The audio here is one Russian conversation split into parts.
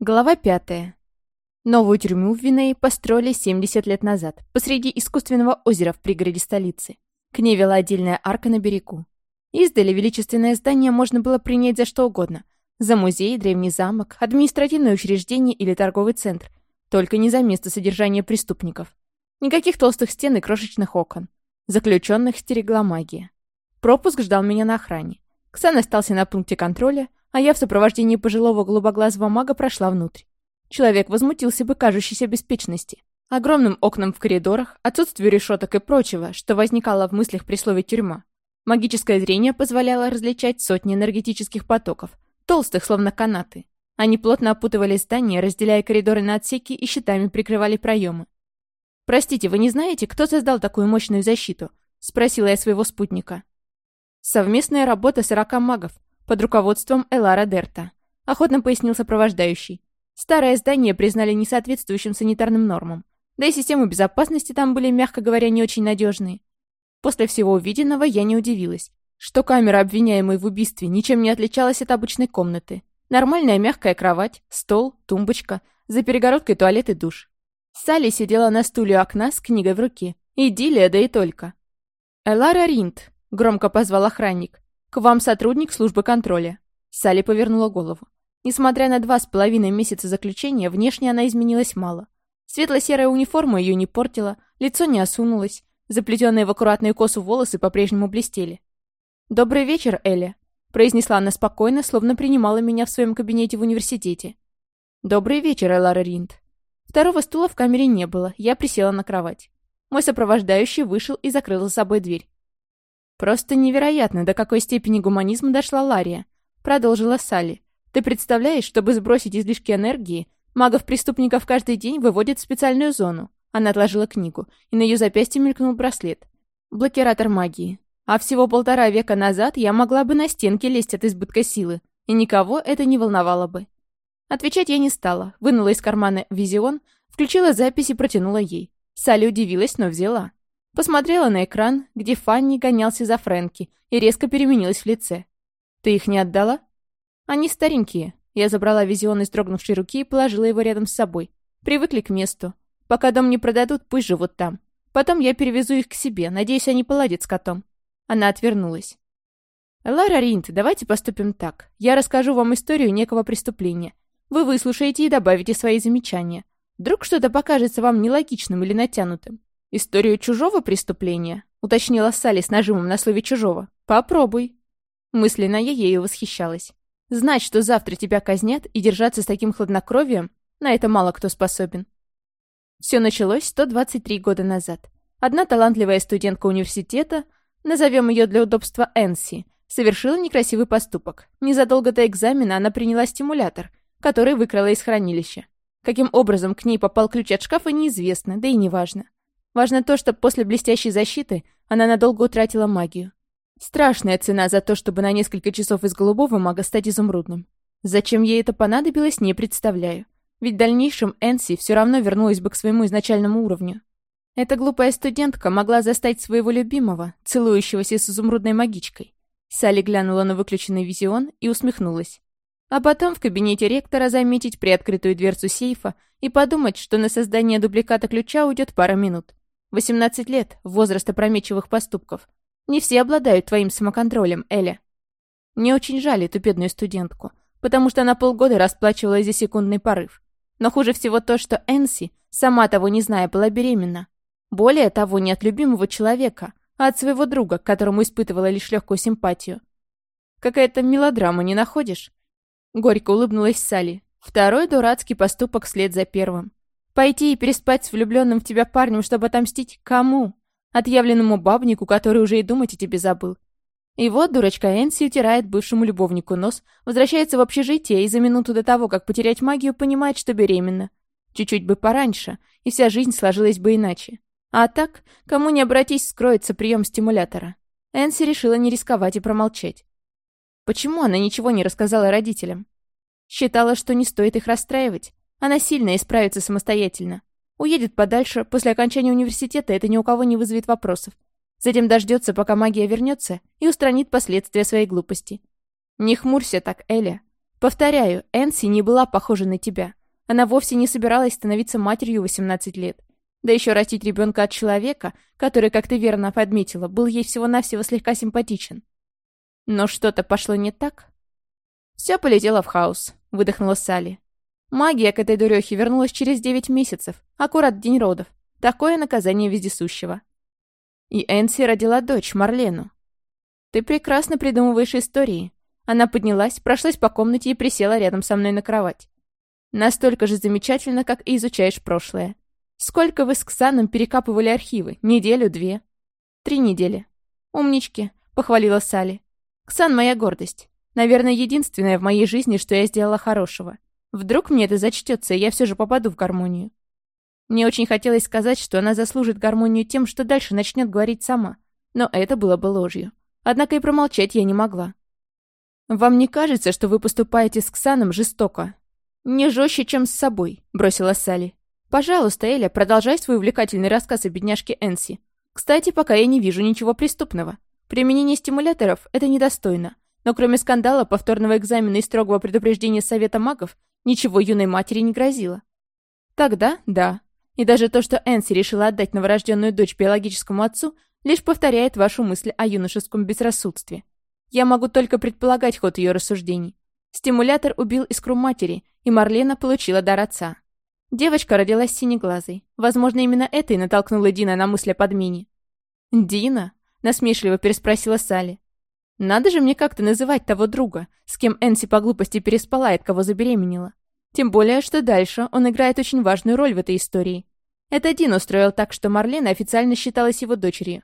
Глава пятая. Новую тюрьму в Винее построили 70 лет назад, посреди искусственного озера в пригороде столицы. К ней вела отдельная арка на берегу. Издали величественное здание можно было принять за что угодно. За музей, древний замок, административное учреждение или торговый центр. Только не за место содержания преступников. Никаких толстых стен и крошечных окон. Заключенных стерегла магия. Пропуск ждал меня на охране. Ксан остался на пункте контроля, а я в сопровождении пожилого голубоглазого мага прошла внутрь. Человек возмутился бы кажущейся беспечности. Огромным окнам в коридорах, отсутствию решеток и прочего, что возникало в мыслях при слове «тюрьма». Магическое зрение позволяло различать сотни энергетических потоков, толстых, словно канаты. Они плотно опутывали здание, разделяя коридоры на отсеки и щитами прикрывали проемы. «Простите, вы не знаете, кто создал такую мощную защиту?» — спросила я своего спутника. «Совместная работа сорока магов», под руководством Элара Дерта. Охотно пояснил сопровождающий. Старое здание признали несоответствующим санитарным нормам. Да и системы безопасности там были, мягко говоря, не очень надежные. После всего увиденного я не удивилась, что камера обвиняемой в убийстве ничем не отличалась от обычной комнаты. Нормальная мягкая кровать, стол, тумбочка, за перегородкой туалет и душ. Салли сидела на стуле у окна с книгой в руке. Идиллия, да и только. «Элара Ринд», — громко позвал охранник. «К вам сотрудник службы контроля». Салли повернула голову. Несмотря на два с половиной месяца заключения, внешне она изменилась мало. Светло-серая униформа ее не портила, лицо не осунулось, заплетенные в аккуратную косу волосы по-прежнему блестели. «Добрый вечер, Эля», — произнесла она спокойно, словно принимала меня в своем кабинете в университете. «Добрый вечер, Элара Ринд». Второго стула в камере не было, я присела на кровать. Мой сопровождающий вышел и закрыл за собой дверь. «Просто невероятно, до какой степени гуманизма дошла Лария», — продолжила Салли. «Ты представляешь, чтобы сбросить излишки энергии, магов-преступников каждый день выводят в специальную зону». Она отложила книгу, и на ее запястье мелькнул браслет. «Блокиратор магии. А всего полтора века назад я могла бы на стенке лезть от избытка силы, и никого это не волновало бы». Отвечать я не стала, вынула из кармана визион, включила запись и протянула ей. Салли удивилась, но взяла. Посмотрела на экран, где Фанни гонялся за Фрэнки, и резко переменилась в лице. «Ты их не отдала?» «Они старенькие». Я забрала визион из дрогнувшей руки и положила его рядом с собой. Привыкли к месту. Пока дом не продадут, пусть живут там. Потом я перевезу их к себе, надеюсь, они поладят с котом. Она отвернулась. «Лара Ринт, давайте поступим так. Я расскажу вам историю некого преступления. Вы выслушаете и добавите свои замечания. Вдруг что-то покажется вам нелогичным или натянутым. «Историю чужого преступления?» — уточнила Салли с нажимом на слове «чужого». «Попробуй». Мысленно я ею восхищалась. Знать, что завтра тебя казнят, и держаться с таким хладнокровием, на это мало кто способен. Все началось 123 года назад. Одна талантливая студентка университета, назовем ее для удобства Энси, совершила некрасивый поступок. Незадолго до экзамена она приняла стимулятор, который выкрала из хранилища. Каким образом к ней попал ключ от шкафа, неизвестно, да и неважно. Важно то, что после блестящей защиты она надолго утратила магию. Страшная цена за то, чтобы на несколько часов из голубого мага стать изумрудным. Зачем ей это понадобилось, не представляю. Ведь в дальнейшем Энси все равно вернулась бы к своему изначальному уровню. Эта глупая студентка могла застать своего любимого, целующегося с изумрудной магичкой. Салли глянула на выключенный визион и усмехнулась. А потом в кабинете ректора заметить приоткрытую дверцу сейфа и подумать, что на создание дубликата ключа уйдет пара минут. 18 лет, возраст опрометчивых поступков. Не все обладают твоим самоконтролем, Эля. Мне очень жаль эту бедную студентку, потому что она полгода расплачивалась за секундный порыв. Но хуже всего то, что Энси, сама того не зная, была беременна. Более того, не от любимого человека, а от своего друга, к которому испытывала лишь легкую симпатию. Какая-то мелодрама, не находишь? Горько улыбнулась Салли. Второй дурацкий поступок вслед за первым. Пойти и переспать с влюбленным в тебя парнем, чтобы отомстить кому? Отъявленному бабнику, который уже и думать о тебе забыл. И вот дурочка Энси утирает бывшему любовнику нос, возвращается в общежитие и за минуту до того, как потерять магию, понимает, что беременна. Чуть-чуть бы пораньше, и вся жизнь сложилась бы иначе. А так, кому не обратись, скроется прием стимулятора. Энси решила не рисковать и промолчать. Почему она ничего не рассказала родителям? Считала, что не стоит их расстраивать. Она сильно и справится самостоятельно. Уедет подальше, после окончания университета это ни у кого не вызовет вопросов. Затем дождется, пока магия вернется, и устранит последствия своей глупости. Не хмурься так, Эля. Повторяю, Энси не была похожа на тебя. Она вовсе не собиралась становиться матерью 18 лет. Да еще растить ребенка от человека, который, как ты верно подметила, был ей всего-навсего слегка симпатичен. Но что-то пошло не так. Все полетело в хаос, выдохнула Салли. Магия к этой дурехе вернулась через девять месяцев, аккурат день родов. Такое наказание вездесущего. И Энси родила дочь, Марлену. Ты прекрасно придумываешь истории. Она поднялась, прошлась по комнате и присела рядом со мной на кровать. Настолько же замечательно, как и изучаешь прошлое. Сколько вы с Ксаном перекапывали архивы? Неделю-две? Три недели. Умнички, похвалила Салли. Ксан моя гордость. Наверное, единственное в моей жизни, что я сделала хорошего. Вдруг мне это зачтется, и я все же попаду в гармонию. Мне очень хотелось сказать, что она заслужит гармонию тем, что дальше начнет говорить сама. Но это было бы ложью. Однако и промолчать я не могла. «Вам не кажется, что вы поступаете с Ксаном жестоко?» «Не жестче, чем с собой», — бросила Салли. «Пожалуйста, Эля, продолжай свой увлекательный рассказ о бедняжке Энси. Кстати, пока я не вижу ничего преступного. Применение стимуляторов — это недостойно. Но кроме скандала, повторного экзамена и строгого предупреждения Совета магов, ничего юной матери не грозило. Тогда да. И даже то, что Энси решила отдать новорожденную дочь биологическому отцу, лишь повторяет вашу мысль о юношеском безрассудстве. Я могу только предполагать ход ее рассуждений. Стимулятор убил искру матери, и Марлена получила дар отца. Девочка родилась синеглазой. Возможно, именно это и натолкнуло Дина на мысль о подмене. «Дина?» — насмешливо переспросила Салли. «Надо же мне как-то называть того друга, с кем Энси по глупости переспала и от кого забеременела. Тем более, что дальше он играет очень важную роль в этой истории. Это Дин устроил так, что Марлена официально считалась его дочерью.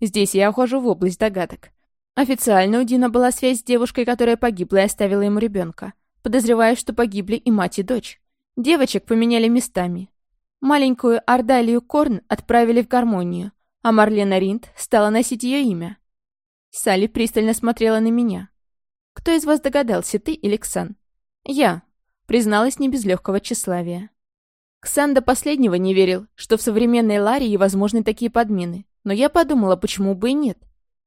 Здесь я ухожу в область догадок. Официально у Дина была связь с девушкой, которая погибла и оставила ему ребенка. Подозреваю, что погибли и мать, и дочь. Девочек поменяли местами. Маленькую Ардалию Корн отправили в гармонию, а Марлена Ринд стала носить ее имя. Салли пристально смотрела на меня. «Кто из вас догадался, ты или Ксан?» «Я», — призналась не без легкого тщеславия. Ксан до последнего не верил, что в современной Ларии возможны такие подмены, но я подумала, почему бы и нет.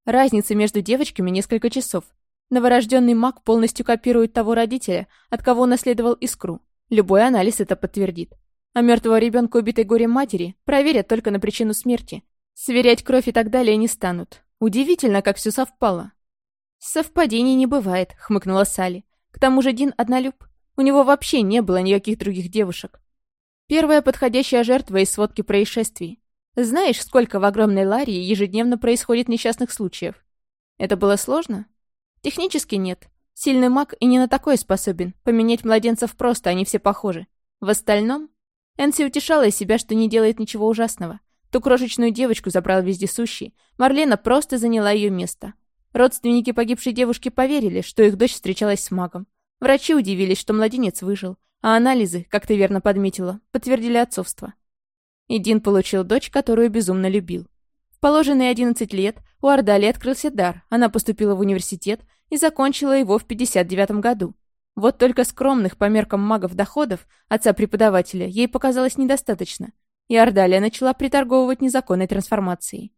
Разница между девочками несколько часов. Новорожденный маг полностью копирует того родителя, от кого унаследовал искру. Любой анализ это подтвердит. А мертвого ребенка, убитой горем матери, проверят только на причину смерти. Сверять кровь и так далее не станут. Удивительно, как все совпало. «Совпадений не бывает», — хмыкнула Салли. «К тому же Дин однолюб. У него вообще не было никаких других девушек. Первая подходящая жертва из сводки происшествий. Знаешь, сколько в огромной Ларии ежедневно происходит несчастных случаев? Это было сложно? Технически нет. Сильный маг и не на такое способен. Поменять младенцев просто, они все похожи. В остальном... Энси утешала себя, что не делает ничего ужасного. Ту крошечную девочку забрал вездесущий. Марлена просто заняла ее место. Родственники погибшей девушки поверили, что их дочь встречалась с магом. Врачи удивились, что младенец выжил, а анализы, как ты верно подметила, подтвердили отцовство. И Дин получил дочь, которую безумно любил. В положенные 11 лет у Ардали открылся дар, она поступила в университет и закончила его в 59 году. Вот только скромных по меркам магов доходов отца-преподавателя ей показалось недостаточно, и Ордалия начала приторговывать незаконной трансформацией.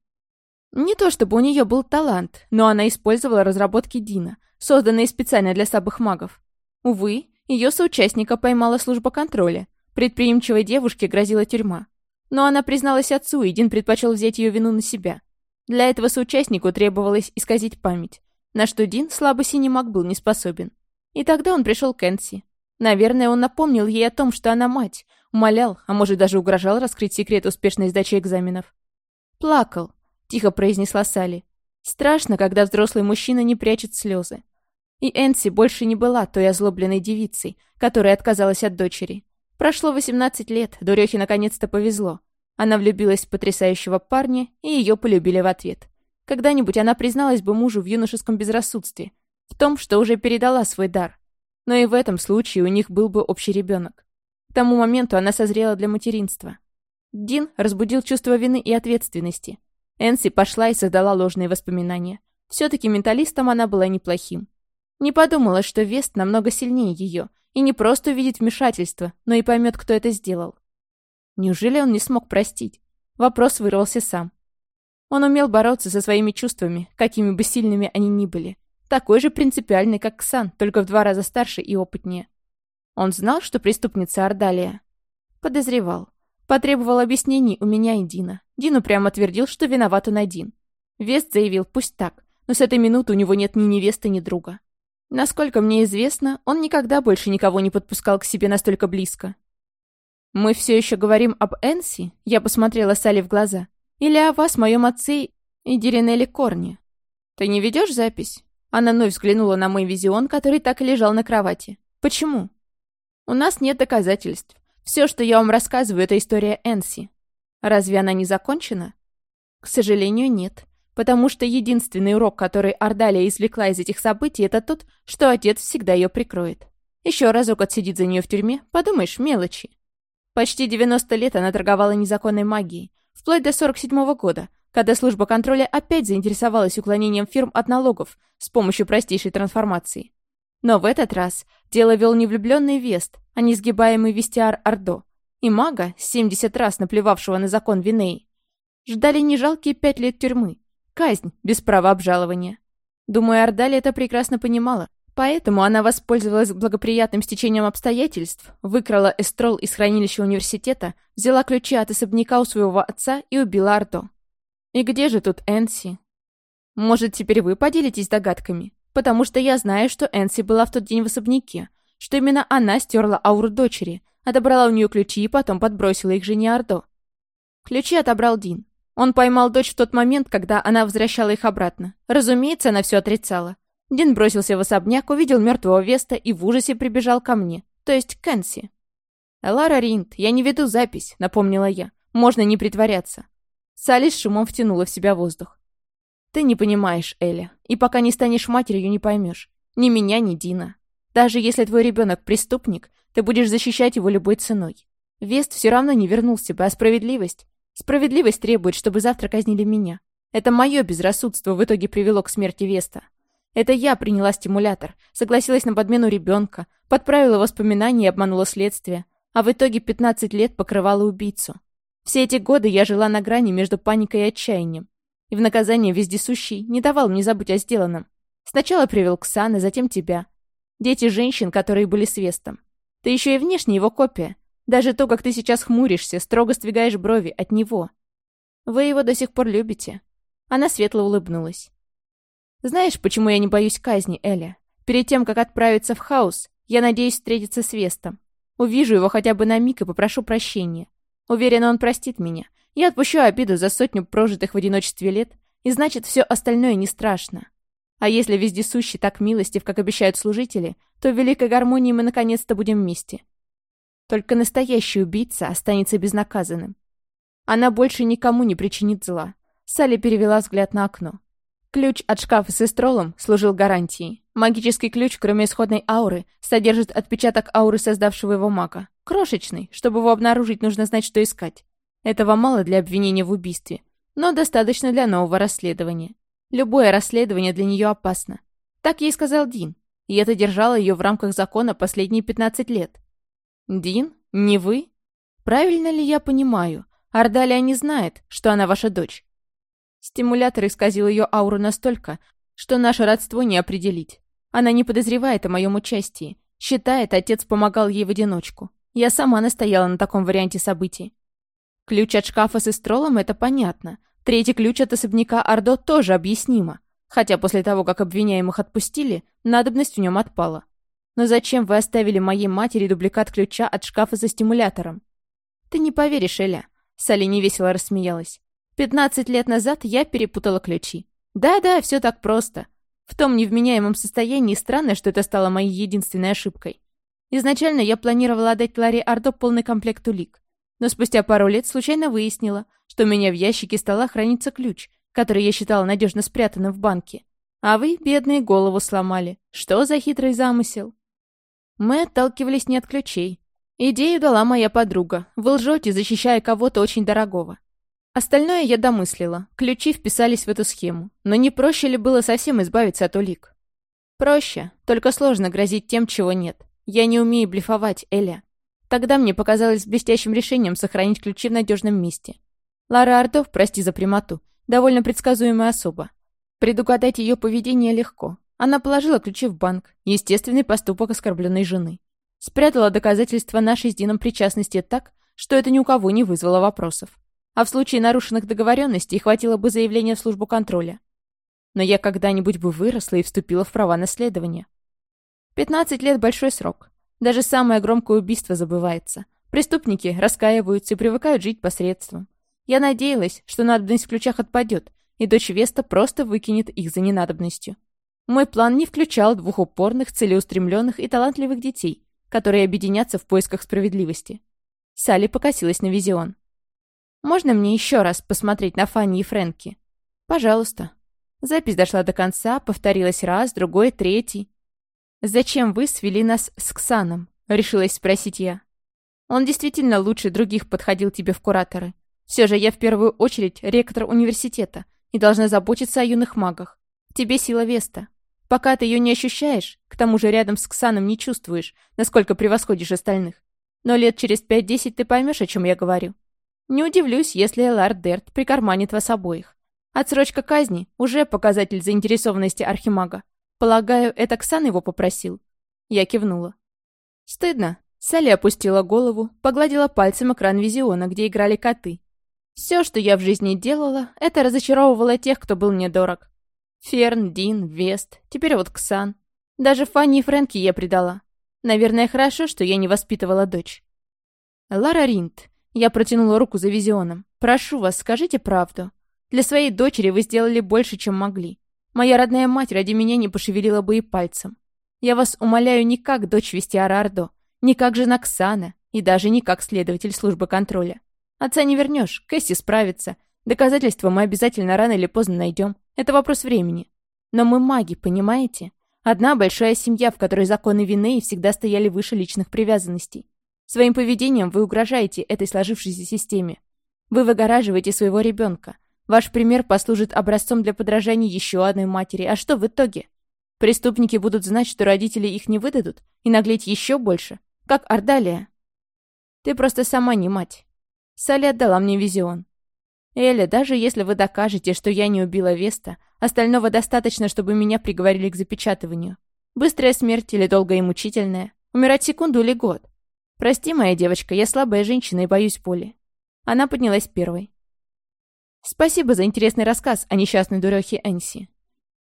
Не то чтобы у нее был талант, но она использовала разработки Дина, созданные специально для слабых магов. Увы, ее соучастника поймала служба контроля, предприимчивой девушке грозила тюрьма. Но она призналась отцу, и Дин предпочел взять ее вину на себя. Для этого соучастнику требовалось исказить память, на что Дин, слабый синий маг, был не способен. И тогда он пришел к Энси. Наверное, он напомнил ей о том, что она мать, умолял, а может даже угрожал раскрыть секрет успешной сдачи экзаменов. «Плакал», — тихо произнесла Салли. «Страшно, когда взрослый мужчина не прячет слезы». И Энси больше не была той озлобленной девицей, которая отказалась от дочери. Прошло 18 лет, Дурехе наконец-то повезло. Она влюбилась в потрясающего парня, и ее полюбили в ответ. Когда-нибудь она призналась бы мужу в юношеском безрассудстве, в том, что уже передала свой дар. Но и в этом случае у них был бы общий ребенок. Тому моменту она созрела для материнства. Дин разбудил чувство вины и ответственности. Энси пошла и создала ложные воспоминания. Все-таки менталистом она была неплохим. Не подумала, что Вест намного сильнее ее, и не просто увидит вмешательство, но и поймет, кто это сделал. Неужели он не смог простить? Вопрос вырвался сам. Он умел бороться со своими чувствами, какими бы сильными они ни были. такой же принципиальный, как Ксан, только в два раза старше и опытнее. Он знал, что преступница Ордалия? Подозревал. Потребовал объяснений у меня и Дина. Дину прямо твердил, что виноват он один. Вест заявил, пусть так, но с этой минуты у него нет ни невесты, ни друга. Насколько мне известно, он никогда больше никого не подпускал к себе настолько близко. «Мы все еще говорим об Энси?» Я посмотрела Салли в глаза. «Или о вас, моем отце и Диринелле Корни?» «Ты не ведешь запись?» Она вновь взглянула на мой визион, который так и лежал на кровати. «Почему?» «У нас нет доказательств. Все, что я вам рассказываю, это история Энси. Разве она не закончена?» «К сожалению, нет. Потому что единственный урок, который Ордалия извлекла из этих событий, это тот, что отец всегда ее прикроет. Еще разок отсидит за нее в тюрьме, подумаешь, мелочи. Почти 90 лет она торговала незаконной магией, вплоть до 47 -го года, когда служба контроля опять заинтересовалась уклонением фирм от налогов с помощью простейшей трансформации. Но в этот раз дело вел не влюбленный Вест, а несгибаемый Вестиар Ордо. И мага, 70 раз наплевавшего на закон Виней, ждали не жалкие пять лет тюрьмы. Казнь, без права обжалования. Думаю, Ордали это прекрасно понимала, Поэтому она воспользовалась благоприятным стечением обстоятельств, выкрала эстрол из хранилища университета, взяла ключи от особняка у своего отца и убила Ардо. И где же тут Энси? Может, теперь вы поделитесь догадками? Потому что я знаю, что Энси была в тот день в особняке, что именно она стерла ауру дочери, отобрала у нее ключи и потом подбросила их жене Ардо. Ключи отобрал Дин. Он поймал дочь в тот момент, когда она возвращала их обратно. Разумеется, она все отрицала. Дин бросился в особняк, увидел мертвого Веста и в ужасе прибежал ко мне, то есть к Энси. «Лара Ринд, я не веду запись», — напомнила я. «Можно не притворяться». Салли с шумом втянула в себя воздух. «Ты не понимаешь, Эля, и пока не станешь матерью, не поймешь. Ни меня, ни Дина. Даже если твой ребенок преступник, ты будешь защищать его любой ценой. Вест все равно не вернулся бы, а справедливость? Справедливость требует, чтобы завтра казнили меня. Это мое безрассудство в итоге привело к смерти Веста. Это я приняла стимулятор, согласилась на подмену ребенка, подправила воспоминания и обманула следствие, а в итоге 15 лет покрывала убийцу. Все эти годы я жила на грани между паникой и отчаянием. И в наказание вездесущий не давал мне забыть о сделанном. Сначала привел Ксана, затем тебя. Дети женщин, которые были с Вестом. Ты еще и внешне его копия. Даже то, как ты сейчас хмуришься, строго сдвигаешь брови от него. Вы его до сих пор любите. Она светло улыбнулась. Знаешь, почему я не боюсь казни, Эля? Перед тем, как отправиться в хаос, я надеюсь встретиться с Вестом. Увижу его хотя бы на миг и попрошу прощения. Уверена, он простит меня. Я отпущу обиду за сотню прожитых в одиночестве лет, и значит, все остальное не страшно. А если вездесущий так милостив, как обещают служители, то в великой гармонии мы наконец-то будем вместе. Только настоящий убийца останется безнаказанным. Она больше никому не причинит зла. Салли перевела взгляд на окно. Ключ от шкафа с эстролом служил гарантией. Магический ключ, кроме исходной ауры, содержит отпечаток ауры создавшего его мага. Крошечный, чтобы его обнаружить, нужно знать, что искать. Этого мало для обвинения в убийстве, но достаточно для нового расследования. Любое расследование для нее опасно. Так ей сказал Дин, и это держало ее в рамках закона последние 15 лет. «Дин? Не вы? Правильно ли я понимаю? Ардалия не знает, что она ваша дочь. Стимулятор исказил ее ауру настолько, что наше родство не определить. Она не подозревает о моем участии. Считает, отец помогал ей в одиночку. Я сама настояла на таком варианте событий. Ключ от шкафа с эстролом — это понятно. Третий ключ от особняка Ордо тоже объяснимо. Хотя после того, как обвиняемых отпустили, надобность в нем отпала. Но зачем вы оставили моей матери дубликат ключа от шкафа за стимулятором? Ты не поверишь, Эля. Салли невесело рассмеялась. Пятнадцать лет назад я перепутала ключи. Да-да, все так просто. В том невменяемом состоянии странно, что это стало моей единственной ошибкой. Изначально я планировала отдать Ларе Ардо полный комплект улик. Но спустя пару лет случайно выяснила, что у меня в ящике стола хранится ключ, который я считала надежно спрятанным в банке. А вы, бедные, голову сломали. Что за хитрый замысел? Мы отталкивались не от ключей. Идею дала моя подруга. Вы лжете, защищая кого-то очень дорогого. Остальное я домыслила. Ключи вписались в эту схему. Но не проще ли было совсем избавиться от улик? Проще. Только сложно грозить тем, чего нет. Я не умею блефовать, Эля. Тогда мне показалось блестящим решением сохранить ключи в надежном месте. Лара Ардов, прости за прямоту, довольно предсказуемая особа. Предугадать ее поведение легко. Она положила ключи в банк, естественный поступок оскорбленной жены. Спрятала доказательства нашей с Дином причастности так, что это ни у кого не вызвало вопросов. А в случае нарушенных договоренностей хватило бы заявления в службу контроля. Но я когда-нибудь бы выросла и вступила в права наследования. 15 лет – большой срок. Даже самое громкое убийство забывается. Преступники раскаиваются и привыкают жить посредством. Я надеялась, что надобность в ключах отпадет, и дочь Веста просто выкинет их за ненадобностью. Мой план не включал двух упорных, целеустремленных и талантливых детей, которые объединятся в поисках справедливости. Салли покосилась на визион. «Можно мне еще раз посмотреть на Фанни и Фрэнки?» «Пожалуйста». Запись дошла до конца, повторилась раз, другой, третий. «Зачем вы свели нас с Ксаном?» — решилась спросить я. «Он действительно лучше других подходил тебе в кураторы. Все же я в первую очередь ректор университета и должна заботиться о юных магах. Тебе сила Веста. Пока ты ее не ощущаешь, к тому же рядом с Ксаном не чувствуешь, насколько превосходишь остальных. Но лет через пять-десять ты поймешь, о чем я говорю. Не удивлюсь, если Элар Дерт прикарманит вас обоих. Отсрочка казни – уже показатель заинтересованности Архимага. Полагаю, это Ксан его попросил?» Я кивнула. «Стыдно». Салли опустила голову, погладила пальцем экран визиона, где играли коты. Все, что я в жизни делала, это разочаровывало тех, кто был мне дорог. Ферн, Дин, Вест, теперь вот Ксан. Даже Фанни и Фрэнки я предала. Наверное, хорошо, что я не воспитывала дочь. Лара Ринд. Я протянула руку за визионом. Прошу вас, скажите правду. Для своей дочери вы сделали больше, чем могли. Моя родная мать ради меня не пошевелила бы и пальцем. Я вас умоляю не как дочь вести Арардо, не как жена Ксана и даже не как следователь службы контроля. Отца не вернешь, Кэсси справится. Доказательства мы обязательно рано или поздно найдем. Это вопрос времени. Но мы маги, понимаете? Одна большая семья, в которой законы вины всегда стояли выше личных привязанностей. Своим поведением вы угрожаете этой сложившейся системе. Вы выгораживаете своего ребенка. Ваш пример послужит образцом для подражания еще одной матери. А что в итоге? Преступники будут знать, что родители их не выдадут, и наглеть еще больше, как Ордалия. Ты просто сама не мать. Салли отдала мне визион. «Эля, даже если вы докажете, что я не убила Веста, остального достаточно, чтобы меня приговорили к запечатыванию. Быстрая смерть или долгая и мучительная? Умирать секунду или год? Прости, моя девочка, я слабая женщина и боюсь боли». Она поднялась первой. «Спасибо за интересный рассказ о несчастной дурехе Энси.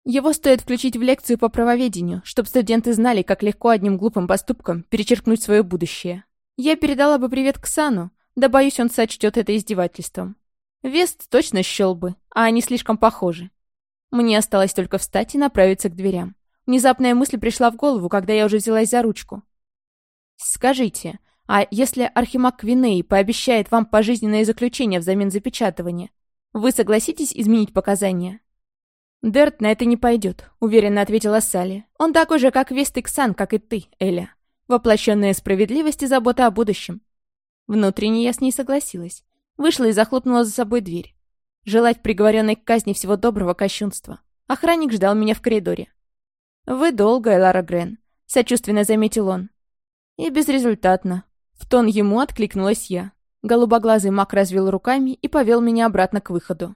Его стоит включить в лекцию по правоведению, чтобы студенты знали, как легко одним глупым поступком перечеркнуть свое будущее. Я передала бы привет Ксану, да боюсь, он сочтет это издевательством. Вест точно щел бы, а они слишком похожи. Мне осталось только встать и направиться к дверям. Внезапная мысль пришла в голову, когда я уже взялась за ручку. «Скажите, а если Архимаг Квиней пообещает вам пожизненное заключение взамен запечатывания, вы согласитесь изменить показания?» «Дерт на это не пойдет», — уверенно ответила Салли. «Он такой же, как Вест Иксан, как и ты, Эля. Воплощенная справедливость и забота о будущем». Внутренне я с ней согласилась. Вышла и захлопнула за собой дверь. Желать приговоренной к казни всего доброго кощунства. Охранник ждал меня в коридоре. «Вы долго, Лара Грен», — сочувственно заметил он. И безрезультатно. В тон ему откликнулась я. Голубоглазый маг развел руками и повел меня обратно к выходу.